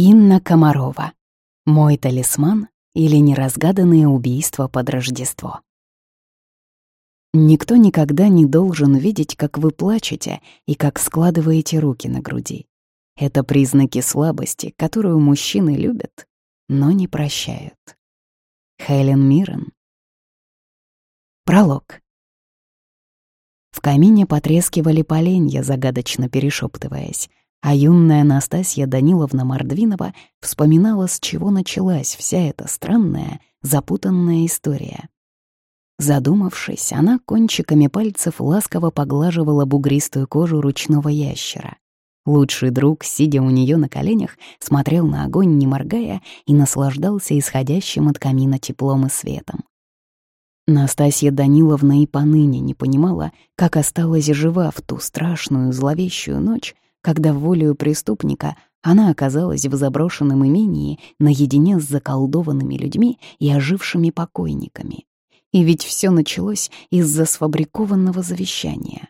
Инна Комарова. Мой талисман или неразгаданные убийства под Рождество. Никто никогда не должен видеть, как вы плачете и как складываете руки на груди. Это признаки слабости, которую мужчины любят, но не прощают. Хелен Миррен. Пролог. В камине потрескивали поленья, загадочно перешептываясь, а юная Анастасия Даниловна Мордвинова вспоминала, с чего началась вся эта странная, запутанная история. Задумавшись, она кончиками пальцев ласково поглаживала бугристую кожу ручного ящера. Лучший друг, сидя у нее на коленях, смотрел на огонь, не моргая, и наслаждался исходящим от камина теплом и светом. Настасья Даниловна и поныне не понимала, как осталась жива в ту страшную зловещую ночь, когда волею преступника она оказалась в заброшенном имении наедине с заколдованными людьми и ожившими покойниками. И ведь все началось из-за сфабрикованного завещания.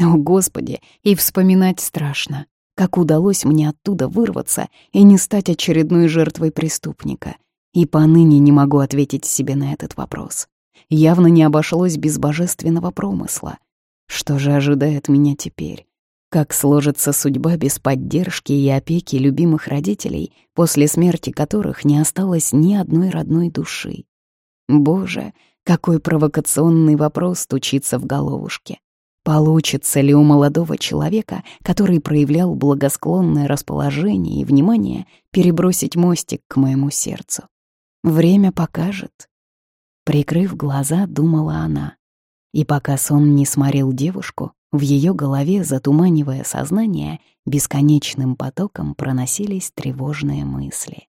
О, Господи, и вспоминать страшно, как удалось мне оттуда вырваться и не стать очередной жертвой преступника. И поныне не могу ответить себе на этот вопрос. Явно не обошлось без божественного промысла. Что же ожидает меня теперь? Как сложится судьба без поддержки и опеки любимых родителей, после смерти которых не осталось ни одной родной души? Боже, какой провокационный вопрос стучится в головушке. Получится ли у молодого человека, который проявлял благосклонное расположение и внимание, перебросить мостик к моему сердцу? Время покажет. Прикрыв глаза, думала она. И пока сон не сморил девушку, в ее голове, затуманивая сознание, бесконечным потоком проносились тревожные мысли.